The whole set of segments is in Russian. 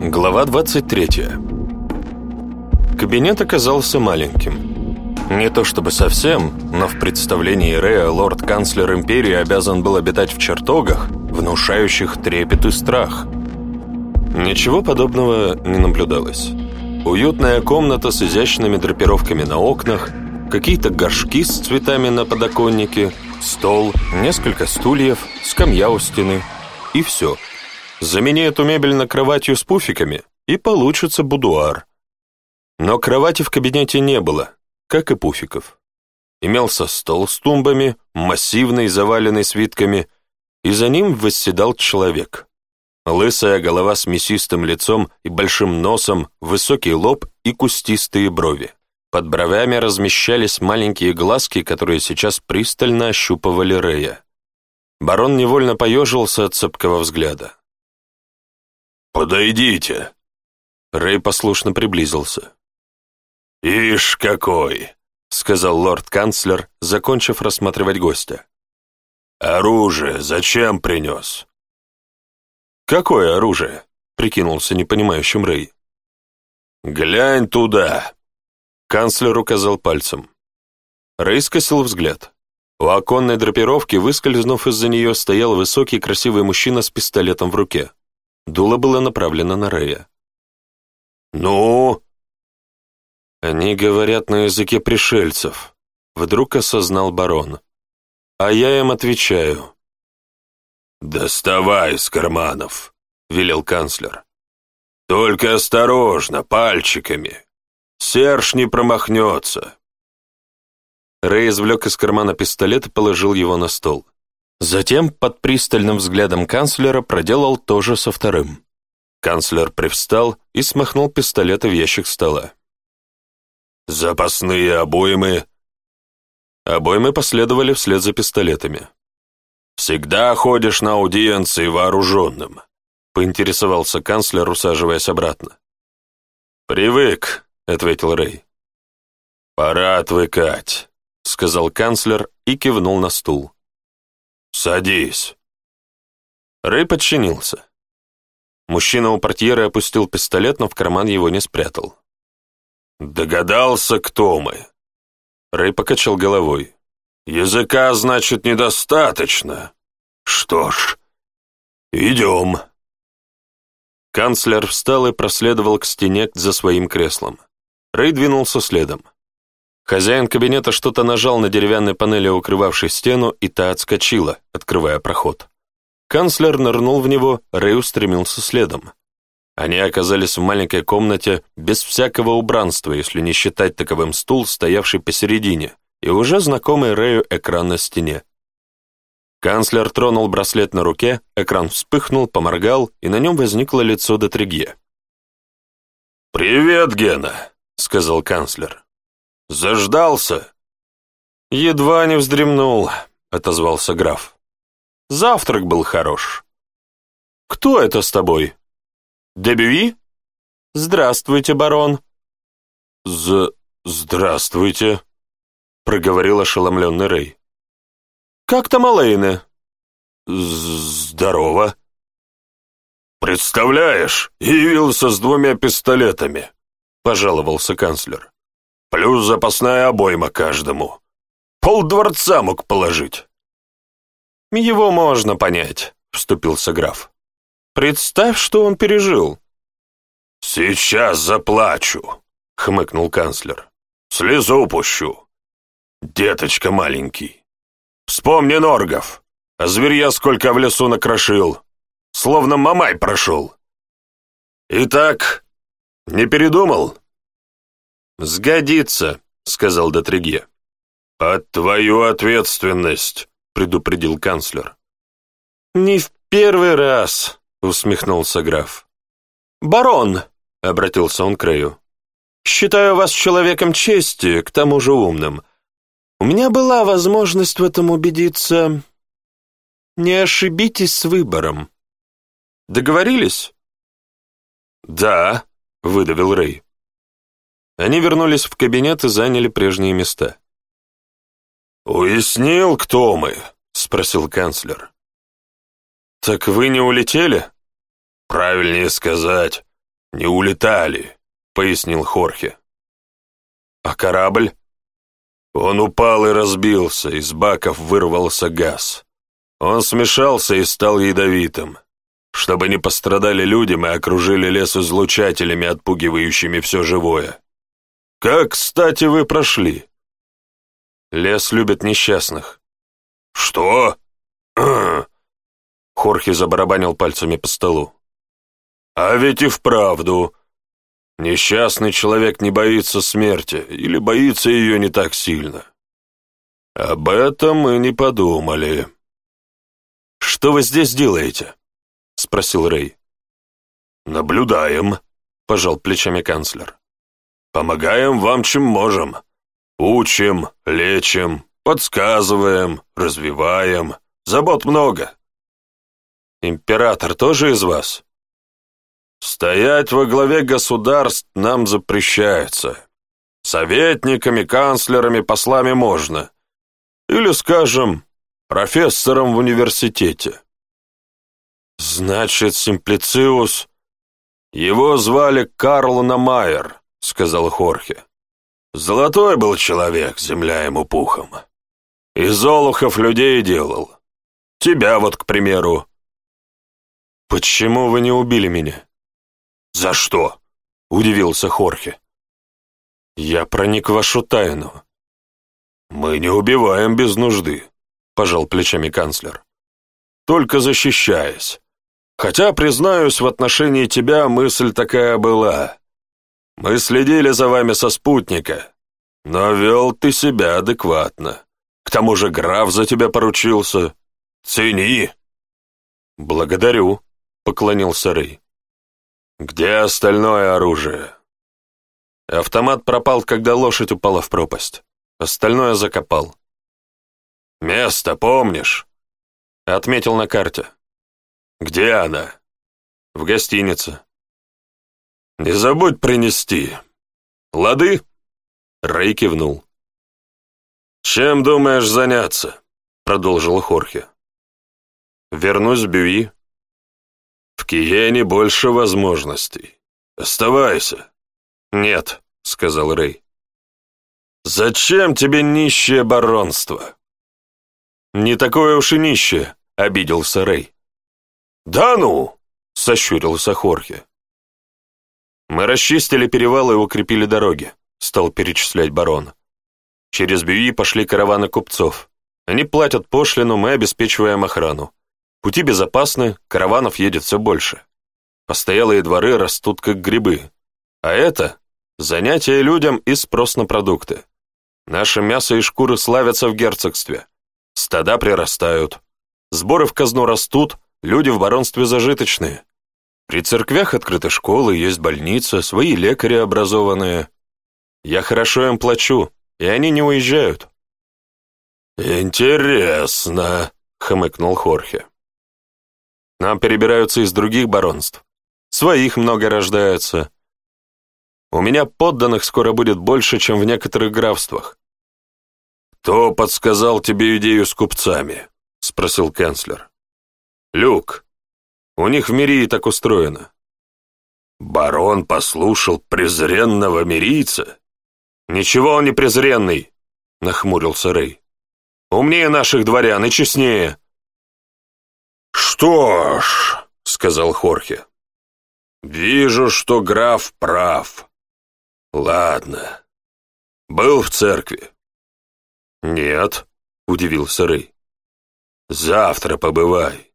Глава 23. Кабинет оказался маленьким. Не то чтобы совсем, но в представлении Рея лорд-канцлер Империи обязан был обитать в чертогах, внушающих трепет и страх. Ничего подобного не наблюдалось. Уютная комната с изящными драпировками на окнах, какие-то горшки с цветами на подоконнике, стол, несколько стульев, скамья у стены и все – Замени эту мебель на кроватью с пуфиками, и получится будуар. Но кровати в кабинете не было, как и пуфиков. Имелся стол с тумбами, массивный, заваленный свитками, и за ним восседал человек. Лысая голова с мясистым лицом и большим носом, высокий лоб и кустистые брови. Под бровями размещались маленькие глазки, которые сейчас пристально ощупывали Рея. Барон невольно поежился от цепкого взгляда. «Подойдите!» Рэй послушно приблизился. «Ишь какой!» — сказал лорд-канцлер, закончив рассматривать гостя. «Оружие зачем принес?» «Какое оружие?» — прикинулся непонимающим Рэй. «Глянь туда!» — канцлер указал пальцем. Рэй скосил взгляд. У оконной драпировки, выскользнув из-за нее, стоял высокий красивый мужчина с пистолетом в руке. Дуло было направлено на Рея. «Ну?» «Они говорят на языке пришельцев», — вдруг осознал барон. «А я им отвечаю». «Доставай из карманов», — велел канцлер. «Только осторожно, пальчиками. Серж не промахнется». Рэй извлек из кармана пистолет и положил его на стол. Затем под пристальным взглядом канцлера проделал то же со вторым. Канцлер привстал и смахнул пистолеты в ящик стола. «Запасные обоймы!» Обоймы последовали вслед за пистолетами. «Всегда ходишь на аудиенции вооруженным», — поинтересовался канцлер, усаживаясь обратно. «Привык», — ответил Рэй. «Пора отвыкать», — сказал канцлер и кивнул на стул. «Садись!» Рэй подчинился. Мужчина у портьеры опустил пистолет, но в карман его не спрятал. «Догадался, кто мы?» Рэй покачал головой. «Языка, значит, недостаточно. Что ж, идем». Канцлер встал и проследовал к стене за своим креслом. Рэй двинулся следом. Хозяин кабинета что-то нажал на деревянной панели, укрывавшей стену, и та отскочила, открывая проход. Канцлер нырнул в него, Рэй устремился следом. Они оказались в маленькой комнате без всякого убранства, если не считать таковым стул, стоявший посередине, и уже знакомый Рэю экран на стене. Канцлер тронул браслет на руке, экран вспыхнул, поморгал, и на нем возникло лицо Детригье. «Привет, Гена», — сказал канцлер. Заждался!» «Едва не вздремнул», — отозвался граф. «Завтрак был хорош». «Кто это с тобой?» «Дебюи?» «Здравствуйте, барон». «З... здравствуйте», — проговорил ошеломленный Рэй. «Как там Алэйна?» «Здорово». «Представляешь, явился с двумя пистолетами», — пожаловался канцлер. Плюс запасная обойма каждому. Пол дворца мог положить. Его можно понять, вступился граф. Представь, что он пережил. Сейчас заплачу, хмыкнул канцлер. Слезу пущу. Деточка маленький. Вспомни норгов. А зверья сколько в лесу накрошил. Словно мамай прошел. Итак, не передумал? «Сгодится», — сказал Дотригье. «Под твою ответственность», — предупредил канцлер. «Не в первый раз», — усмехнулся граф. «Барон», — обратился он к Рэю, — «считаю вас человеком чести, к тому же умным. У меня была возможность в этом убедиться. Не ошибитесь с выбором. Договорились?» «Да», — выдавил Рэй. Они вернулись в кабинет и заняли прежние места. «Уяснил, кто мы?» — спросил канцлер. «Так вы не улетели?» «Правильнее сказать, не улетали», — пояснил Хорхе. «А корабль?» Он упал и разбился, из баков вырвался газ. Он смешался и стал ядовитым. Чтобы не пострадали люди, мы окружили лес излучателями, отпугивающими все живое. Как, кстати, вы прошли? Лес любит несчастных. Что? Хорхе забарабанил пальцами по столу. А ведь и вправду. Несчастный человек не боится смерти или боится ее не так сильно. Об этом мы не подумали. «Что вы здесь делаете?» — спросил Рэй. «Наблюдаем», — пожал плечами канцлер. Помогаем вам, чем можем. Учим, лечим, подсказываем, развиваем. Забот много. Император тоже из вас? Стоять во главе государств нам запрещается. Советниками, канцлерами, послами можно. Или, скажем, профессором в университете. Значит, Симплициус... Его звали Карл Намайер сказал Хорхе. «Золотой был человек, земля ему пухом. Из олухов людей делал. Тебя вот, к примеру». «Почему вы не убили меня?» «За что?» — удивился Хорхе. «Я проник в вашу тайну». «Мы не убиваем без нужды», — пожал плечами канцлер. «Только защищаясь. Хотя, признаюсь, в отношении тебя мысль такая была. Мы следили за вами со спутника, но вел ты себя адекватно. К тому же граф за тебя поручился. Цени!» «Благодарю», — поклонился Рэй. «Где остальное оружие?» Автомат пропал, когда лошадь упала в пропасть. Остальное закопал. «Место помнишь?» — отметил на карте. «Где она?» «В гостинице». «Не забудь принести. Лады?» Рэй кивнул. «Чем думаешь заняться?» — продолжил Хорхе. «Вернусь в Бюи». «В Киене больше возможностей. Оставайся». «Нет», — сказал Рэй. «Зачем тебе нищее баронство?» «Не такое уж и нищее», — обиделся Рэй. «Да ну!» — сощурился Хорхе. «Мы расчистили перевалы и укрепили дороги», — стал перечислять барон. «Через Бюи пошли караваны купцов. Они платят пошлину, мы обеспечиваем охрану. Пути безопасны, караванов едет все больше. Постоялые дворы растут как грибы. А это — занятие людям и спрос на продукты. Наше мясо и шкуры славятся в герцогстве. Стада прирастают. Сборы в казну растут, люди в баронстве зажиточные. При церквях открыты школы, есть больница, свои лекари образованные. Я хорошо им плачу, и они не уезжают». «Интересно», — хмыкнул Хорхе. «Нам перебираются из других баронств. Своих много рождается. У меня подданных скоро будет больше, чем в некоторых графствах». «Кто подсказал тебе идею с купцами?» — спросил канцлер. «Люк», у них в Мирии так устроено». «Барон послушал презренного мирийца?» «Ничего он не презренный», — нахмурился Рэй. «Умнее наших дворян и честнее». «Что ж», — сказал Хорхе, — «вижу, что граф прав. Ладно. Был в церкви?» «Нет», — удивился Рэй. «Завтра побывай.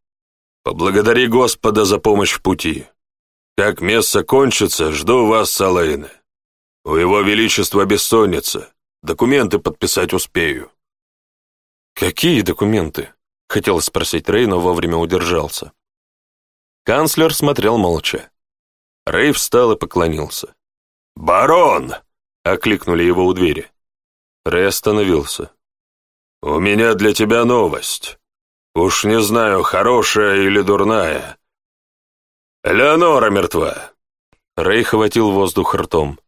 Поблагодари Господа за помощь в пути. Как место кончится, жду вас, Салейна. У его величества бессонница. Документы подписать успею». «Какие документы?» — хотел спросить Рей, но вовремя удержался. Канцлер смотрел молча. Рей встал и поклонился. «Барон!» — окликнули его у двери. Рэй остановился. «У меня для тебя новость. Уж не знаю, хорошая или дурная. Леонора мертва. Рэй хватил воздух ртом.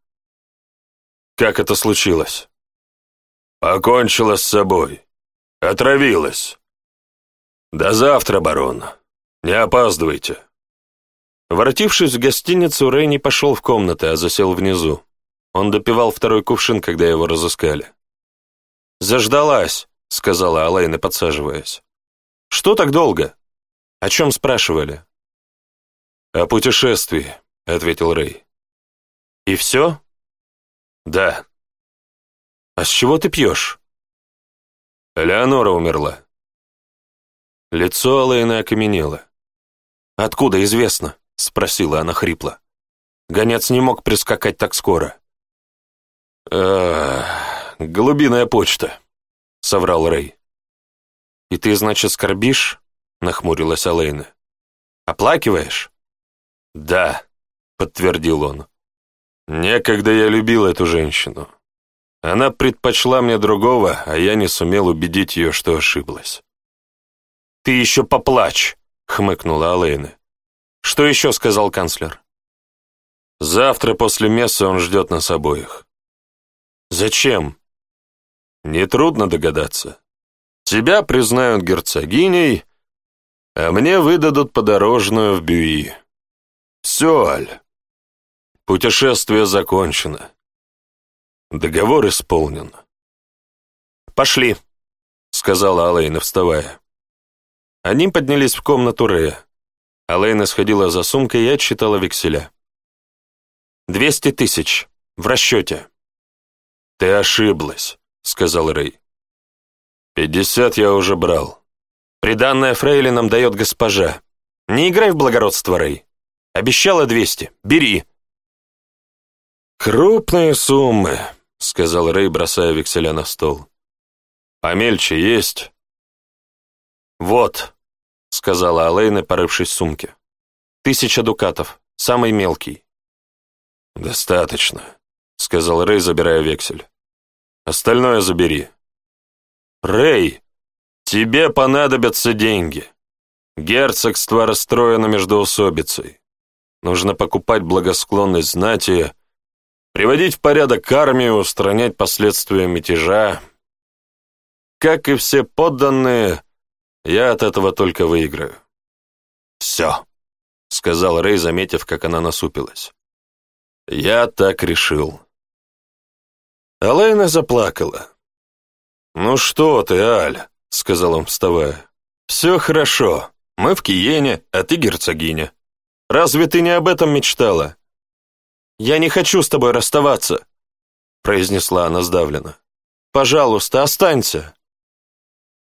Как это случилось? Покончила с собой. Отравилась. До завтра, барон. Не опаздывайте. Воротившись в гостиницу, Рэй не пошел в комнаты, а засел внизу. Он допивал второй кувшин, когда его разыскали. «Заждалась», — сказала Алайна, подсаживаясь. Что так долго? О чем спрашивали? О путешествии, ответил Рэй. И все? Да. А с чего ты пьешь? Леонора умерла. Лицо Алэйна окаменело. «Откуда известно?» — спросила она хрипло. Гонец не мог прискакать так скоро. «Эх, глубинная почта», — соврал Рэй. «И ты, значит, скорбишь?» — нахмурилась Алейна. «Оплакиваешь?» «Да», — подтвердил он. «Некогда я любил эту женщину. Она предпочла мне другого, а я не сумел убедить ее, что ошиблась». «Ты еще поплачь!» — хмыкнула Алейна. «Что еще?» — сказал канцлер. «Завтра после мессы он ждет нас обоих». «Зачем?» «Нетрудно догадаться. Тебя признают герцогиней, а мне выдадут подорожную в Бюи. Все, Аль. Путешествие закончено. Договор исполнен. «Пошли», — сказала Алэйна, вставая. Они поднялись в комнату Рея. Алэйна сходила за сумкой и отсчитала векселя. «Двести тысяч. В расчете». «Ты ошиблась», — сказал Рэй. «Пятьдесят я уже брал. Приданное фрейлинам дает госпожа. Не играй в благородство, Рэй. Обещала двести. Бери». «Крупные суммы», — сказал Рэй, бросая векселя на стол. «Помельче есть?» «Вот», — сказала Алейна, порывшись в сумке. «Тысяча дукатов, самый мелкий». «Достаточно», — сказал Рэй, забирая вексель. «Остальное забери». «Рэй, тебе понадобятся деньги. Герцогство расстроено междоусобицей. Нужно покупать благосклонность знати, приводить в порядок армию, устранять последствия мятежа. Как и все подданные, я от этого только выиграю». «Все», — сказал Рэй, заметив, как она насупилась. «Я так решил». Алайна заплакала. «Ну что ты, Аль», — сказал он, вставая. «Все хорошо. Мы в Киене, а ты герцогиня. Разве ты не об этом мечтала?» «Я не хочу с тобой расставаться», — произнесла она сдавленно. «Пожалуйста, останься».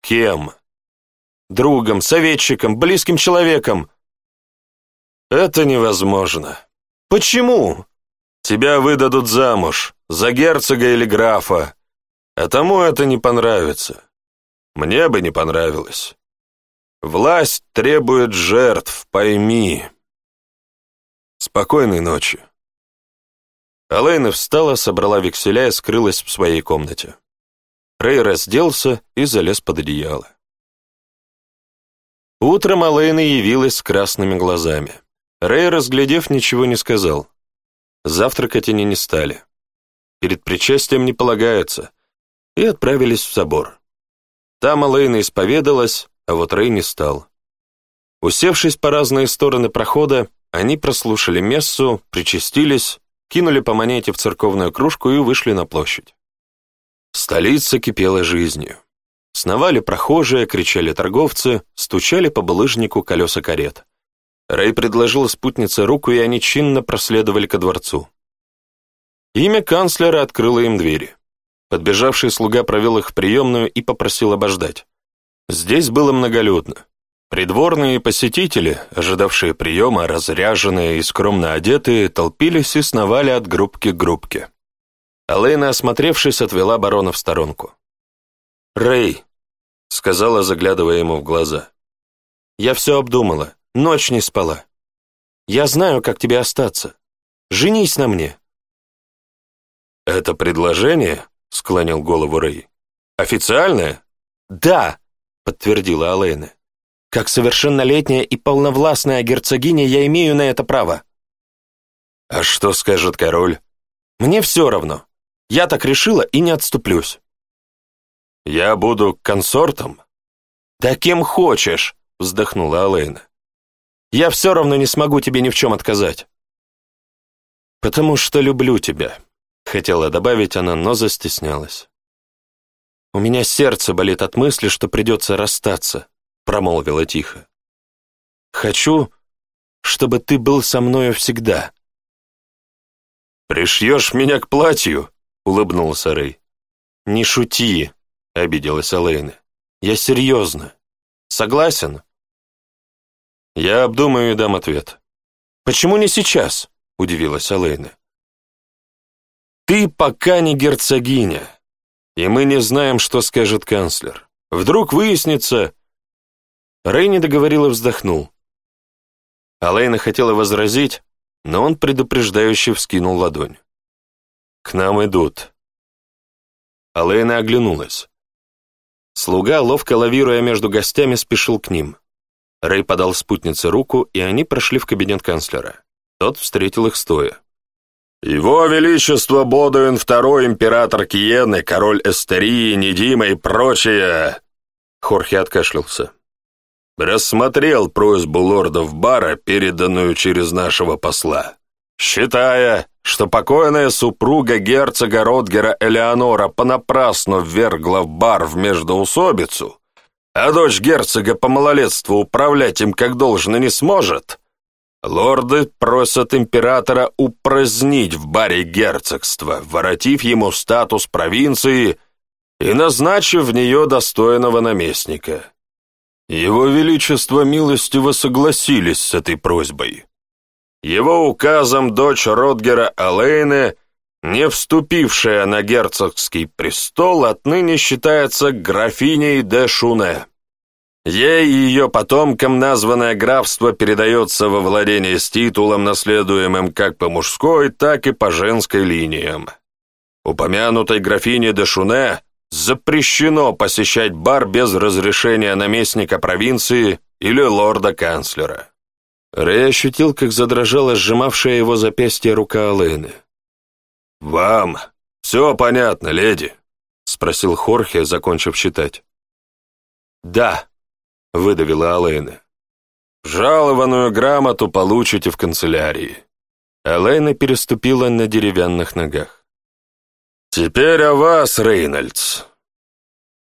«Кем?» «Другом, советчиком, близким человеком». «Это невозможно». «Почему?» «Тебя выдадут замуж, за герцога или графа, а тому это не понравится. Мне бы не понравилось. Власть требует жертв, пойми. Спокойной ночи. Алейна встала, собрала векселя и скрылась в своей комнате. Рэй разделся и залез под одеяло. Утром Алейна явилась с красными глазами. Рэй, разглядев, ничего не сказал. Завтракать они не стали. Перед причастием не полагается, и отправились в собор. Там Элейна исповедалась, а вот Рэй не стал. Усевшись по разные стороны прохода, они прослушали мессу, причастились, кинули по монете в церковную кружку и вышли на площадь. Столица кипела жизнью. Сновали прохожие, кричали торговцы, стучали по булыжнику колеса карет. Рэй предложил спутнице руку, и они чинно проследовали ко дворцу. Имя канцлера открыло им двери. Подбежавший слуга провел их в приемную и попросил обождать. Здесь было многолюдно. Придворные посетители, ожидавшие приема, разряженные и скромно одетые, толпились и сновали от группки к группке. Алэйна, осмотревшись, отвела барона в сторонку. «Рэй», — сказала, заглядывая ему в глаза, — «я все обдумала, ночь не спала. Я знаю, как тебе остаться. Женись на мне». «Это предложение?» — склонил голову Рэй. «Официальная?» «Да», — подтвердила Алэйна. «Как совершеннолетняя и полновластная герцогиня я имею на это право». «А что скажет король?» «Мне все равно. Я так решила и не отступлюсь». «Я буду консортом?» «Да кем хочешь», — вздохнула Алэйна. «Я все равно не смогу тебе ни в чем отказать». «Потому что люблю тебя», Хотела добавить она, но застеснялась. «У меня сердце болит от мысли, что придется расстаться», — промолвила тихо. «Хочу, чтобы ты был со мною всегда». «Пришьешь меня к платью?» — улыбнулся Рэй. «Не шути», — обиделась Алэйна. «Я серьезно. Согласен?» «Я обдумаю и дам ответ». «Почему не сейчас?» — удивилась Алэйна. Ты пока не герцогиня, и мы не знаем, что скажет канцлер. Вдруг выяснится...» Рэй не договорил и вздохнул. Алейна хотела возразить, но он предупреждающе вскинул ладонь. «К нам идут». Алейна оглянулась. Слуга, ловко лавируя между гостями, спешил к ним. Рэй подал спутнице руку, и они прошли в кабинет канцлера. Тот встретил их стоя. Его Величество Бодуин II, император Киены, король Эстерии, Недима и прочее!» Хорхе откашлялся. «Рассмотрел просьбу лордов Бара, переданную через нашего посла, считая, что покойная супруга герцога Родгера Элеонора понапрасну ввергла в бар в междоусобицу, а дочь герцога по малолетству управлять им как должно не сможет, Лорды просят императора упразднить в баре герцогство, воротив ему статус провинции и назначив в нее достойного наместника. Его Величество милостиво согласились с этой просьбой. Его указом дочь Родгера Алейне, не вступившая на герцогский престол, отныне считается графиней де Шуне. Ей и ее потомкам названное графство передается во владение с титулом, наследуемым как по мужской, так и по женской линиям. Упомянутой графине де Шуне запрещено посещать бар без разрешения наместника провинции или лорда-канцлера. Рэй ощутил, как задрожала сжимавшая его запястье рука Алэны. «Вам все понятно, леди?» — спросил Хорхе, закончив читать. «Да», — выдавила Алена. «Жалованную грамоту получите в канцелярии». Алена переступила на деревянных ногах. «Теперь о вас, Рейнольдс.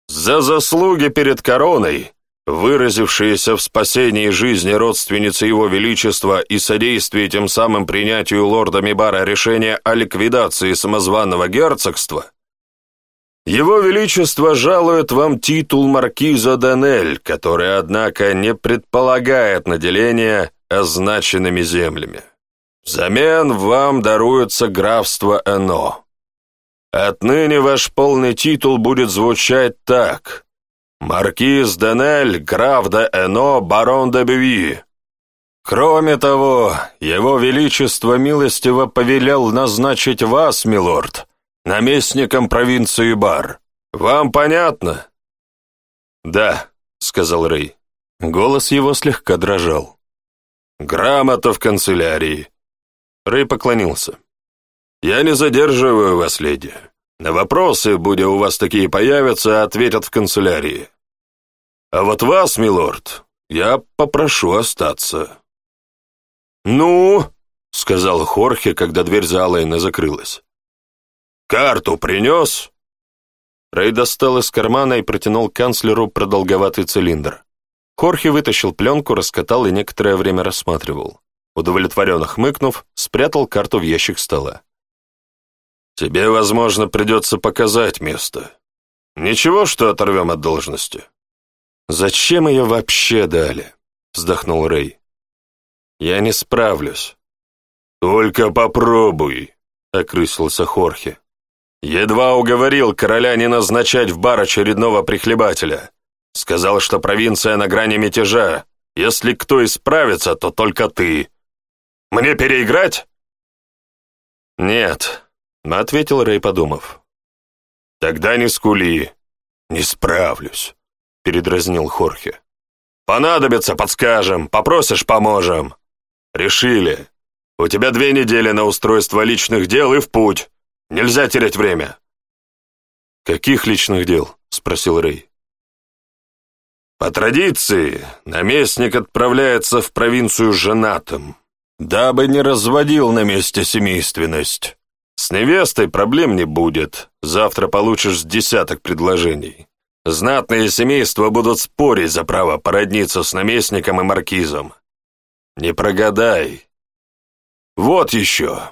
За заслуги перед короной, выразившиеся в спасении жизни родственницы Его Величества и содействии тем самым принятию лордами Мибара решения о ликвидации самозванного герцогства, его Величество жалует вам титул маркиза Данель, который, однако, не предполагает наделения означенными землями. Взамен вам даруется графство Эно. Отныне ваш полный титул будет звучать так. Маркиз Данель, граф де Эно, барон де Бюви. Кроме того, его Величество милостиво повелел назначить вас, милорд, — наместником провинции Бар. Вам понятно?» «Да», — сказал Рэй. Голос его слегка дрожал. «Грамота в канцелярии». Рэй поклонился. «Я не задерживаю вас, леди. На вопросы, будя у вас такие появятся, ответят в канцелярии. А вот вас, милорд, я попрошу остаться». «Ну?» — сказал Хорхе, когда дверь за Алэйна закрылась. «Карту принес?» Рэй достал из кармана и протянул канцлеру продолговатый цилиндр. Хорхе вытащил пленку, раскатал и некоторое время рассматривал. Удовлетворенно хмыкнув, спрятал карту в ящик стола. «Тебе, возможно, придется показать место. Ничего, что оторвем от должности». «Зачем ее вообще дали?» — вздохнул Рэй. «Я не справлюсь». «Только попробуй», — окрысился Хорхе. Едва уговорил короля не назначать в бар очередного прихлебателя. Сказал, что провинция на грани мятежа. Если кто и справится, то только ты. Мне переиграть? Нет, ответил Рэй, подумав. Тогда не скули. Не справлюсь, передразнил Хорхе. Понадобится, подскажем, попросишь, поможем. Решили. У тебя две недели на устройство личных дел и в путь. Нельзя терять время!» «Каких личных дел?» — спросил Рэй. «По традиции, наместник отправляется в провинцию женатым, дабы не разводил на месте семейственность. С невестой проблем не будет, завтра получишь десяток предложений. Знатные семейства будут спорить за право породниться с наместником и маркизом. Не прогадай. Вот еще.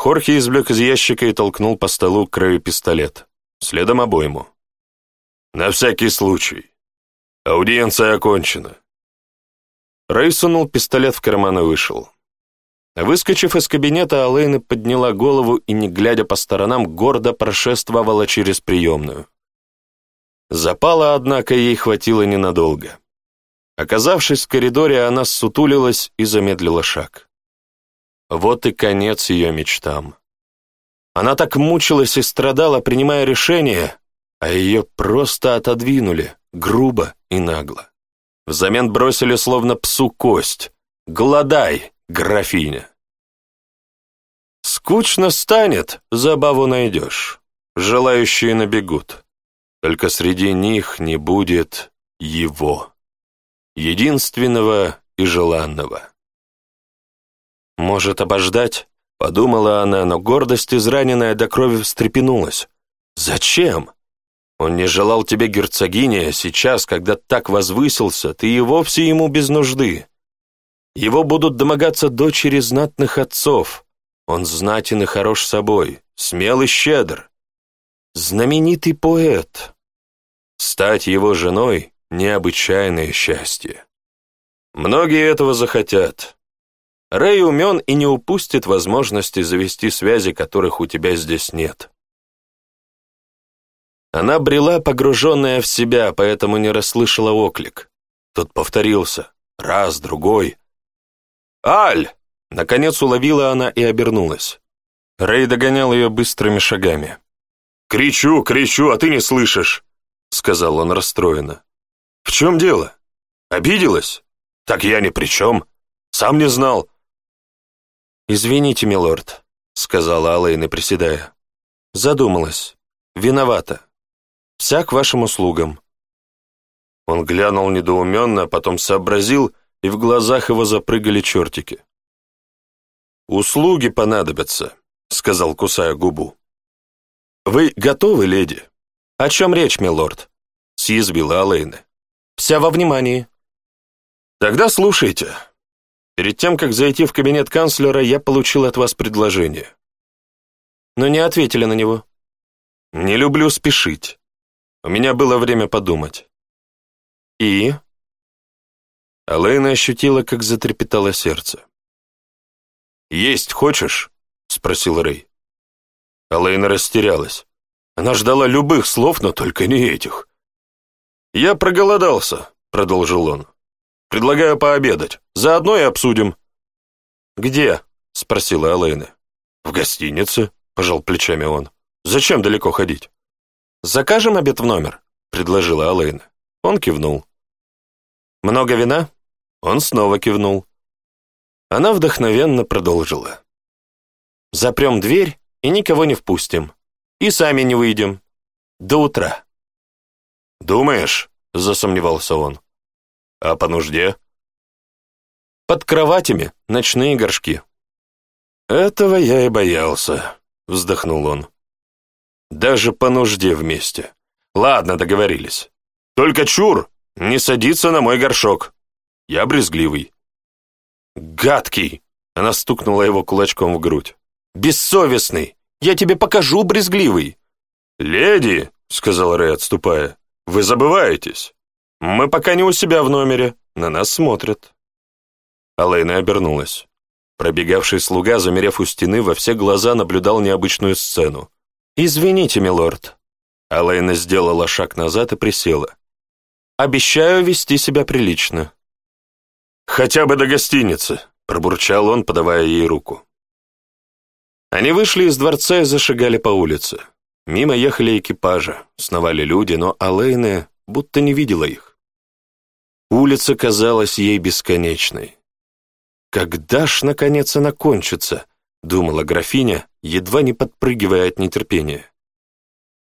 Хорхе извлек из ящика и толкнул по столу к краю пистолет. Следом обойму. «На всякий случай. Аудиенция окончена». Рэй сунул пистолет в карман и вышел. Выскочив из кабинета, Алэйна подняла голову и, не глядя по сторонам, гордо прошествовала через приемную. Запала, однако, ей хватило ненадолго. Оказавшись в коридоре, она сутулилась и замедлила шаг. Вот и конец ее мечтам. Она так мучилась и страдала, принимая решение, а ее просто отодвинули, грубо и нагло. Взамен бросили словно псу кость. Гладай, графиня!» «Скучно станет, забаву найдешь. Желающие набегут. Только среди них не будет его, единственного и желанного». «Может, обождать?» — подумала она, но гордость, израненная до крови, встрепенулась. «Зачем? Он не желал тебе герцогиня сейчас, когда так возвысился, ты и вовсе ему без нужды. Его будут домогаться дочери знатных отцов. Он знатен и хорош собой, смел и щедр. Знаменитый поэт. Стать его женой — необычайное счастье. Многие этого захотят, Рэй умен и не упустит возможности завести связи, которых у тебя здесь нет. Она брела, погруженная в себя, поэтому не расслышала оклик. Тот повторился. Раз, другой. «Аль!» Наконец уловила она и обернулась. Рэй догонял ее быстрыми шагами. «Кричу, кричу, а ты не слышишь!» Сказал он расстроенно. «В чем дело? Обиделась? Так я ни при чем. Сам не знал. «Извините, милорд», — сказала Алэйна, приседая. «Задумалась. Виновата. Вся к вашим услугам». Он глянул недоуменно, а потом сообразил, и в глазах его запрыгали чертики. «Услуги понадобятся», — сказал, кусая губу. «Вы готовы, леди?» «О чем речь, милорд?» — съязвила Алэйна. «Вся во внимании». «Тогда слушайте», Перед тем, как зайти в кабинет канцлера, я получил от вас предложение. Но не ответили на него. Не люблю спешить. У меня было время подумать. И? Алэйна ощутила, как затрепетало сердце. «Есть хочешь?» — спросил Рэй. Алэйна растерялась. Она ждала любых слов, но только не этих. «Я проголодался», — продолжил он. Предлагаю пообедать. Заодно и обсудим». «Где?» — спросила Алэйна. «В гостинице», — пожал плечами он. «Зачем далеко ходить?» «Закажем обед в номер», — предложила Алэйна. Он кивнул. «Много вина?» Он снова кивнул. Она вдохновенно продолжила. «Запрем дверь и никого не впустим. И сами не выйдем. До утра». «Думаешь?» — засомневался он. А по нужде? Под кроватями ночные горшки. Этого я и боялся, вздохнул он. Даже по нужде вместе. Ладно, договорились. Только чур, не садиться на мой горшок. Я брезгливый. Гадкий! Она стукнула его кулачком в грудь. «Бессовестный! Я тебе покажу, брезгливый!» «Леди!» — сказал Рэй, отступая. «Вы забываетесь!» «Мы пока не у себя в номере. На нас смотрят». Алэйна обернулась. Пробегавший слуга, замерев у стены, во все глаза наблюдал необычную сцену. «Извините, милорд». Алэйна сделала шаг назад и присела. «Обещаю вести себя прилично». «Хотя бы до гостиницы», — пробурчал он, подавая ей руку. Они вышли из дворца и зашагали по улице. Мимо ехали экипажи, сновали люди, но Алэйна будто не видела их. Улица казалась ей бесконечной. «Когда ж, наконец, она кончится?» — думала графиня, едва не подпрыгивая от нетерпения.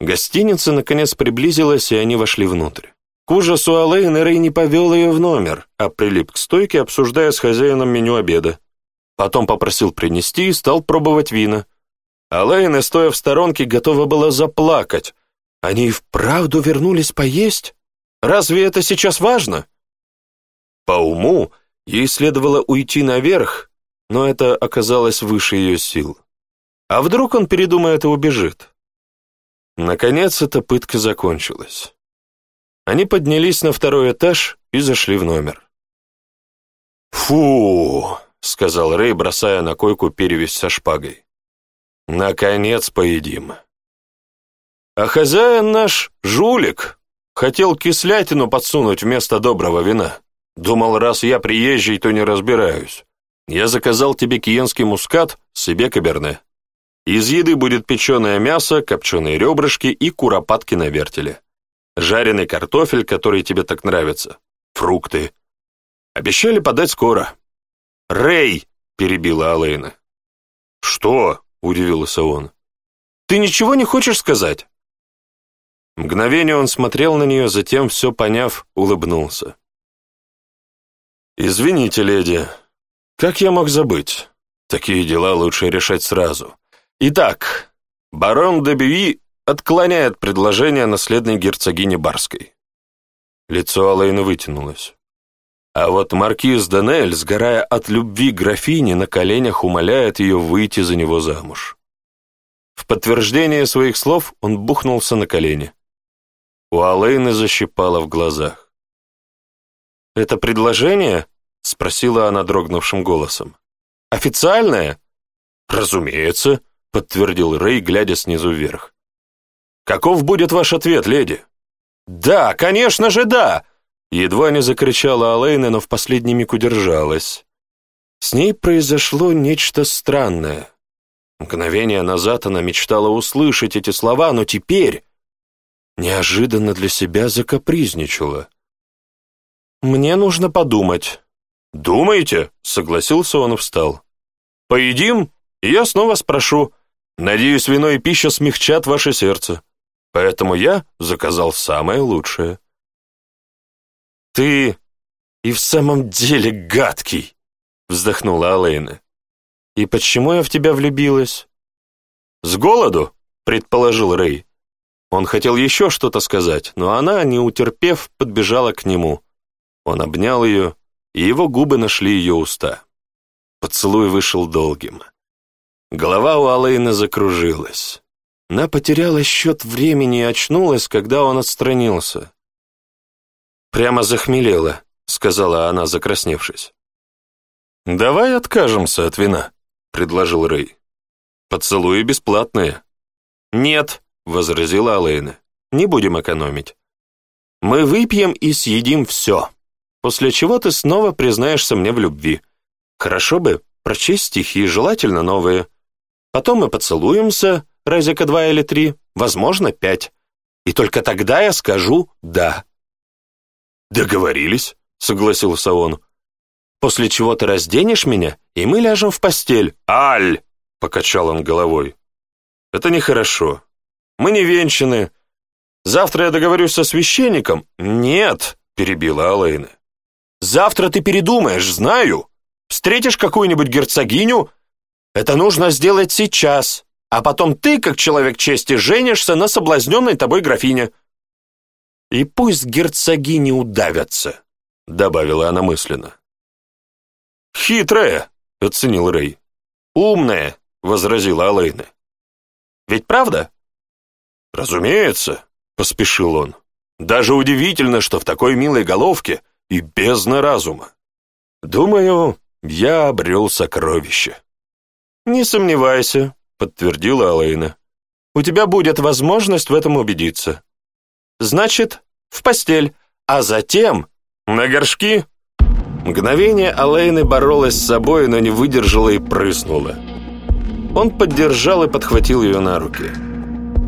Гостиница, наконец, приблизилась, и они вошли внутрь. К ужасу Алэйн Рэй не повел ее в номер, а прилип к стойке, обсуждая с хозяином меню обеда. Потом попросил принести и стал пробовать вина. Алэйн, стоя в сторонке, готова была заплакать. Они и вправду вернулись поесть? Разве это сейчас важно? По уму ей следовало уйти наверх, но это оказалось выше ее сил. А вдруг он передумает и убежит? Наконец эта пытка закончилась. Они поднялись на второй этаж и зашли в номер. «Фу!» — сказал Рэй, бросая на койку перевязь со шпагой. «Наконец поедим!» «А хозяин наш — жулик! Хотел кислятину подсунуть вместо доброго вина!» Думал, раз я приезжий, то не разбираюсь. Я заказал тебе киенский мускат, себе каберне. Из еды будет печеное мясо, копченые ребрышки и куропатки на вертеле. Жареный картофель, который тебе так нравится. Фрукты. Обещали подать скоро. «Рэй!» — перебила Алэйна. «Что?» — удивился он. «Ты ничего не хочешь сказать?» Мгновение он смотрел на нее, затем, все поняв, улыбнулся. «Извините, леди. Как я мог забыть? Такие дела лучше решать сразу. Итак, барон Дебюи отклоняет предложение наследной герцогини Барской». Лицо Алэйна вытянулось. А вот маркиз Денель, сгорая от любви графини, на коленях умоляет ее выйти за него замуж. В подтверждение своих слов он бухнулся на колени. У Алэйна защипало в глазах. «Это предложение?» — спросила она дрогнувшим голосом. «Официальное?» «Разумеется», — подтвердил Рэй, глядя снизу вверх. «Каков будет ваш ответ, леди?» «Да, конечно же, да!» Едва не закричала Алэйна, но в последний миг удержалась. С ней произошло нечто странное. Мгновение назад она мечтала услышать эти слова, но теперь неожиданно для себя закапризничала. Мне нужно подумать. Думаете? Согласился он и встал. Поедим, и я снова спрошу. Надеюсь, вино и пища смягчат ваше сердце. Поэтому я заказал самое лучшее. Ты и в самом деле гадкий, вздохнула Алэйна. И почему я в тебя влюбилась? С голоду, предположил Рэй. Он хотел еще что-то сказать, но она, не утерпев, подбежала к нему. Он обнял ее, и его губы нашли ее уста. Поцелуй вышел долгим. Голова у Алэйна закружилась. Она потеряла счет времени и очнулась, когда он отстранился. «Прямо захмелела», — сказала она, закрасневшись. «Давай откажемся от вина», — предложил Рэй. «Поцелуи бесплатные». «Нет», — возразила Алэйна, — «не будем экономить. Мы выпьем и съедим все» после чего ты снова признаешься мне в любви. Хорошо бы прочесть стихи, желательно новые. Потом мы поцелуемся, разика два или три, возможно, пять. И только тогда я скажу «да». «Договорились», — согласился он. «После чего ты разденешь меня, и мы ляжем в постель. Аль!» — покачал он головой. «Это нехорошо. Мы не венчаны. Завтра я договорюсь со священником». «Нет», — перебила Алэйна. Завтра ты передумаешь, знаю. Встретишь какую-нибудь герцогиню? Это нужно сделать сейчас, а потом ты, как человек чести, женишься на соблазненной тобой графине». «И пусть герцогини удавятся», — добавила она мысленно. «Хитрая», — оценил Рэй. «Умная», — возразила Алэйна. «Ведь правда?» «Разумеется», — поспешил он. «Даже удивительно, что в такой милой головке и бездна разума. Думаю, я обрел сокровище. Не сомневайся, подтвердила Алэйна. У тебя будет возможность в этом убедиться. Значит, в постель, а затем на горшки. Мгновение Алэйны боролась с собой, но не выдержала и прыснула. Он поддержал и подхватил ее на руки.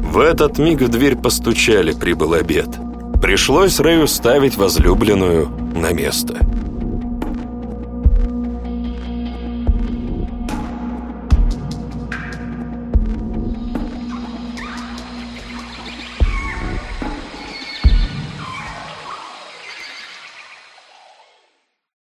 В этот миг в дверь постучали, прибыл обед. «Обед». Пришлось Рэю ставить возлюбленную на место.